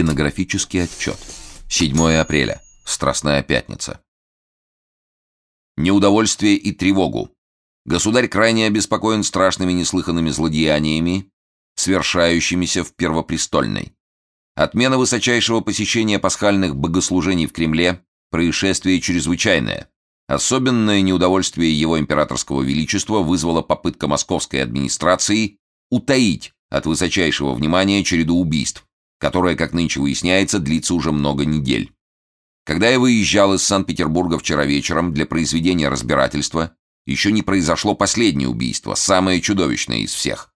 Стенографический отчет. 7 апреля. Страстная пятница. Неудовольствие и тревогу. Государь крайне обеспокоен страшными неслыханными злодеяниями, свершающимися в Первопрестольной. Отмена высочайшего посещения пасхальных богослужений в Кремле – происшествие чрезвычайное. Особенное неудовольствие его императорского величества вызвала попытка московской администрации утаить от высочайшего внимания череду убийств, которая, как нынче выясняется, длится уже много недель. Когда я выезжал из Санкт-Петербурга вчера вечером для произведения разбирательства, еще не произошло последнее убийство, самое чудовищное из всех.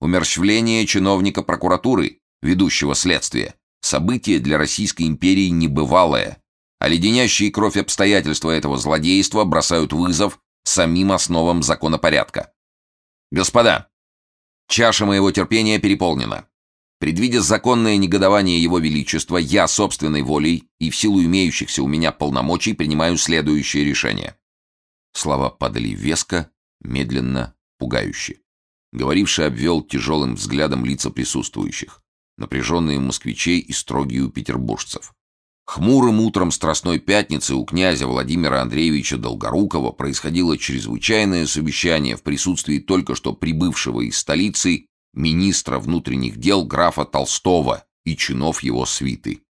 Умерщвление чиновника прокуратуры, ведущего следствие. Событие для Российской империи небывалое. А леденящие кровь обстоятельства этого злодейства бросают вызов самим основам законопорядка. Господа, чаша моего терпения переполнена. Предвидя законное негодование Его Величества, я собственной волей и в силу имеющихся у меня полномочий принимаю следующее решение. Слова падали веско, медленно, пугающе. Говоривший обвел тяжелым взглядом лица присутствующих, напряженные москвичей и строгие у петербуржцев. Хмурым утром Страстной Пятницы у князя Владимира Андреевича Долгорукова происходило чрезвычайное совещание в присутствии только что прибывшего из столицы министра внутренних дел графа Толстого и чинов его свиты.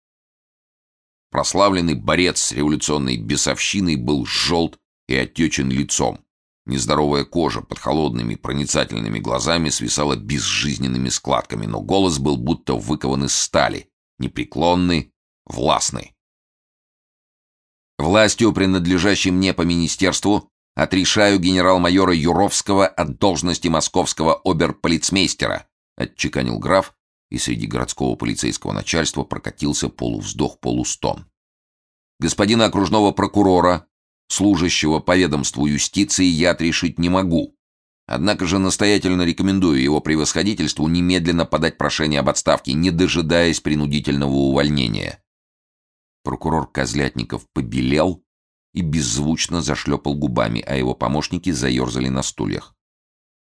Прославленный борец с революционной бесовщиной был желт и отечен лицом. Нездоровая кожа под холодными проницательными глазами свисала безжизненными складками, но голос был будто выкован из стали, непреклонный, властный. Властью, принадлежащей мне по министерству, Отрешаю генерал-майора Юровского от должности московского оберполицмейстера, отчеканил граф, и среди городского полицейского начальства прокатился полувздох-полустон. Господина окружного прокурора, служащего по ведомству юстиции, я отрешить не могу. Однако же настоятельно рекомендую его превосходительству немедленно подать прошение об отставке, не дожидаясь принудительного увольнения. Прокурор Козлятников побелел, и беззвучно зашлепал губами, а его помощники заерзали на стульях.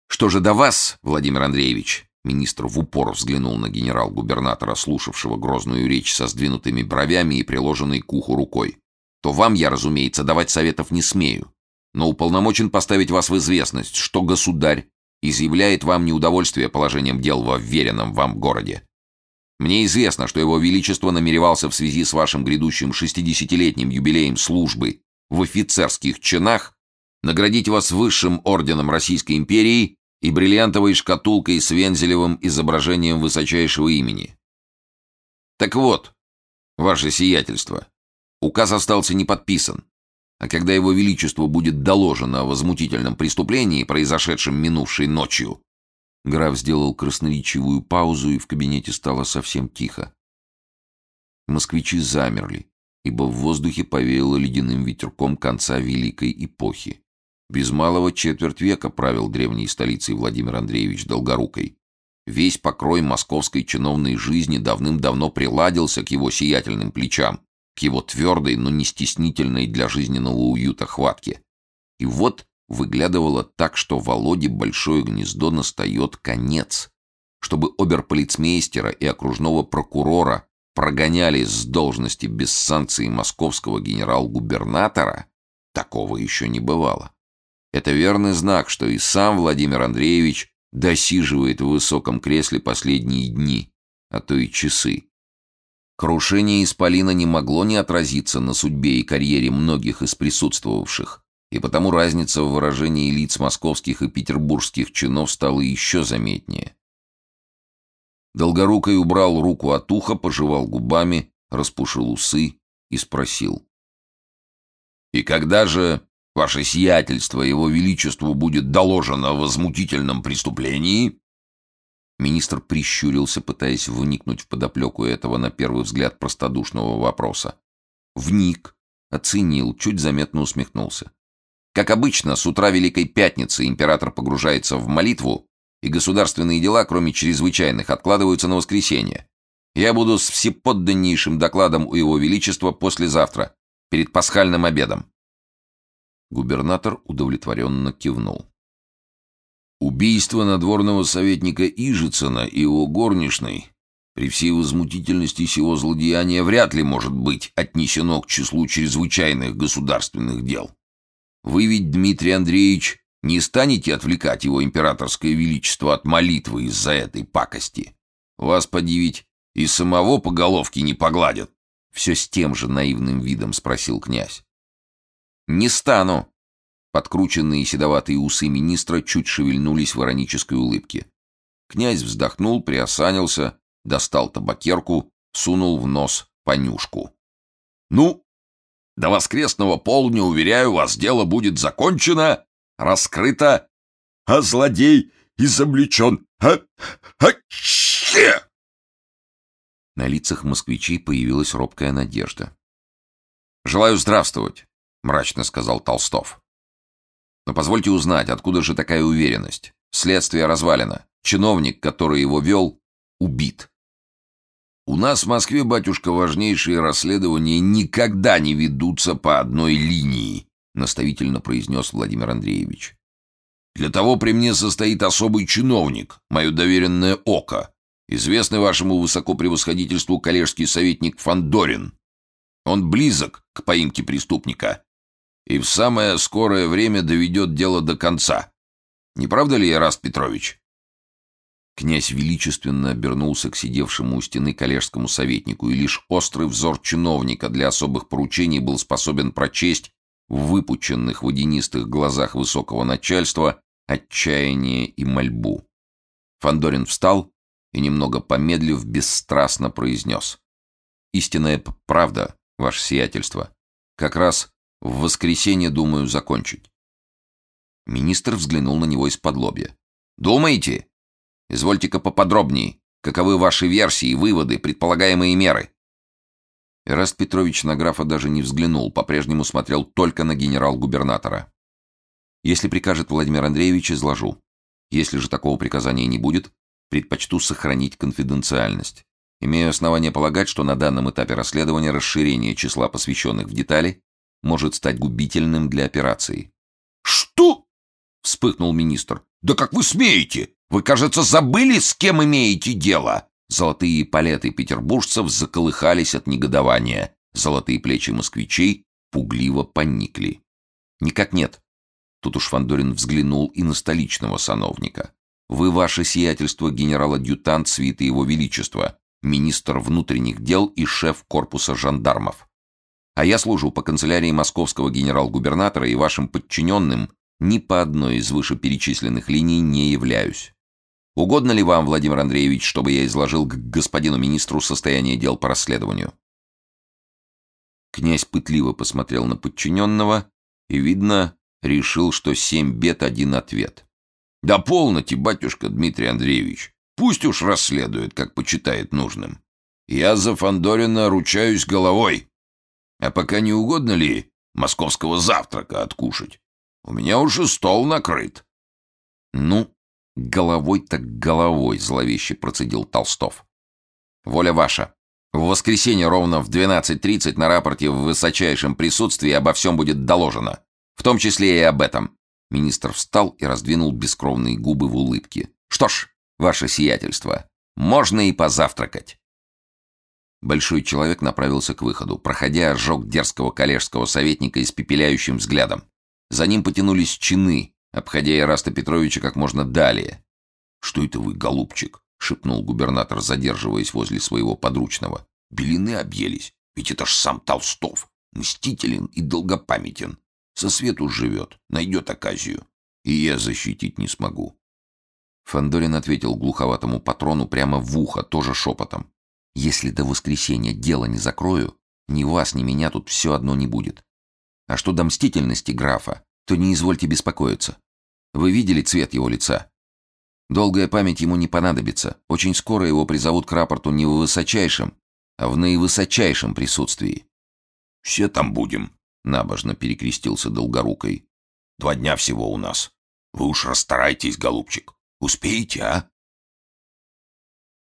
«Что же до вас, Владимир Андреевич?» Министр в упор взглянул на генерал-губернатора, слушавшего грозную речь со сдвинутыми бровями и приложенной к уху рукой. «То вам я, разумеется, давать советов не смею, но уполномочен поставить вас в известность, что государь изъявляет вам неудовольствие положением дел во вверенном вам городе. Мне известно, что его величество намеревался в связи с вашим грядущим шестидесятилетним юбилеем службы в офицерских чинах, наградить вас высшим орденом Российской империи и бриллиантовой шкатулкой с вензелевым изображением высочайшего имени. Так вот, ваше сиятельство, указ остался не подписан, а когда его величество будет доложено о возмутительном преступлении, произошедшем минувшей ночью, граф сделал красноречивую паузу, и в кабинете стало совсем тихо. Москвичи замерли, ибо в воздухе повеяло ледяным ветерком конца Великой эпохи. Без малого четверть века правил древней столицей Владимир Андреевич Долгорукой. Весь покрой московской чиновной жизни давным-давно приладился к его сиятельным плечам, к его твердой, но не стеснительной для жизненного уюта хватке. И вот выглядывало так, что Володе большое гнездо настает конец. Чтобы оберполицмейстера и окружного прокурора прогоняли с должности без санкции московского генерал-губернатора, такого еще не бывало. Это верный знак, что и сам Владимир Андреевич досиживает в высоком кресле последние дни, а то и часы. Крушение Исполина не могло не отразиться на судьбе и карьере многих из присутствовавших, и потому разница в выражении лиц московских и петербургских чинов стала еще заметнее. Долгорукой убрал руку от уха, пожевал губами, распушил усы и спросил. «И когда же ваше сиятельство его величеству будет доложено о возмутительном преступлении?» Министр прищурился, пытаясь вникнуть в подоплеку этого, на первый взгляд, простодушного вопроса. Вник, оценил, чуть заметно усмехнулся. Как обычно, с утра Великой Пятницы император погружается в молитву, и государственные дела, кроме чрезвычайных, откладываются на воскресенье. Я буду с всеподданнейшим докладом у Его Величества послезавтра, перед пасхальным обедом». Губернатор удовлетворенно кивнул. Убийство надворного советника Ижицына и его горничной при всей возмутительности сего злодеяния вряд ли может быть отнесено к числу чрезвычайных государственных дел. Вы ведь, Дмитрий Андреевич, не станете отвлекать его императорское величество от молитвы из-за этой пакости. Вас, подивить, и самого по головке не погладят. Все с тем же наивным видом спросил князь. «Не стану!» Подкрученные седоватые усы министра чуть шевельнулись в иронической улыбке. Князь вздохнул, приосанился, достал табакерку, сунул в нос понюшку. «Ну, до воскресного полдня, уверяю вас, дело будет закончено, раскрыто, а злодей изобличен. А, а, че!» На лицах москвичей появилась робкая надежда. «Желаю здравствовать», — мрачно сказал Толстов. «Но позвольте узнать, откуда же такая уверенность? Следствие развалено. Чиновник, который его вел, убит. У нас в Москве, батюшка, важнейшие расследования никогда не ведутся по одной линии, наставительно произнес Владимир Андреевич. Для того при мне состоит особый чиновник, мое доверенное око, известный вашему высокопревосходительству коллежский советник Фандорин. Он близок к поимке преступника и в самое скорое время доведет дело до конца. Не правда ли, Яраст Петрович? Князь величественно обернулся к сидевшему у стены коллежскому советнику, и лишь острый взор чиновника для особых поручений был способен прочесть в выпученных водянистых глазах высокого начальства отчаяние и мольбу. Фандорин встал и, немного помедлив, бесстрастно произнес. «Истинная правда, ваше сиятельство. Как раз в воскресенье думаю закончить». Министр взглянул на него из-под лобья. «Думаете?» Извольте-ка поподробнее. Каковы ваши версии, выводы, предполагаемые меры?» Эраст Петрович на графа даже не взглянул, по-прежнему смотрел только на генерал-губернатора. «Если прикажет Владимир Андреевич, изложу. Если же такого приказания не будет, предпочту сохранить конфиденциальность. Имею основание полагать, что на данном этапе расследования расширение числа посвященных в детали может стать губительным для операции». «Что?» — вспыхнул министр. «Да как вы смеете? Вы, кажется, забыли, с кем имеете дело?» Золотые палеты петербуржцев заколыхались от негодования. Золотые плечи москвичей пугливо поникли. «Никак нет». Тут уж Фандорин взглянул и на столичного сановника. «Вы, ваше сиятельство, генерал-адъютант свиты его величества, министр внутренних дел и шеф корпуса жандармов. А я служу по канцелярии московского генерал-губернатора и вашим подчиненным ни по одной из вышеперечисленных линий не являюсь. Угодно ли вам, Владимир Андреевич, чтобы я изложил к господину министру состояние дел по расследованию?» Князь пытливо посмотрел на подчиненного и, видно, решил, что семь бед — один ответ. «Да полноте, батюшка Дмитрий Андреевич. Пусть уж расследует, как почитает нужным. Я за Фандорина ручаюсь головой. А пока не угодно ли московского завтрака откушать? У меня уже стол накрыт». «Ну, «Головой так головой», — зловеще процедил Толстов. «Воля ваша. В воскресенье ровно в 12.30 на рапорте в высочайшем присутствии обо всем будет доложено. В том числе и об этом». Министр встал и раздвинул бескровные губы в улыбке. «Что ж, ваше сиятельство, можно и позавтракать». Большой человек направился к выходу, проходя, ожег дерзкого коллежского советника испепеляющим взглядом. За ним потянулись чины, обходя Ираста Петровича как можно далее. «Что это вы, голубчик?» — шепнул губернатор, задерживаясь возле своего подручного. «Белины объелись, ведь это ж сам Толстов, мстителен и долгопамятен. Со свету живет, найдет оказию, и я защитить не смогу». Фандорин ответил глуховатому патрону прямо в ухо, тоже шепотом. «Если до воскресенья дело не закрою, ни вас, ни меня тут все одно не будет. А что до мстительности графа, то не извольте беспокоиться. Вы видели цвет его лица? Долгая память ему не понадобится. Очень скоро его призовут к рапорту не в высочайшем, а в наивысочайшем присутствии. «Все там будем», — набожно перекрестился Долгорукой. «Два дня всего у нас. Вы уж расстарайтесь, голубчик. Успеете, а?»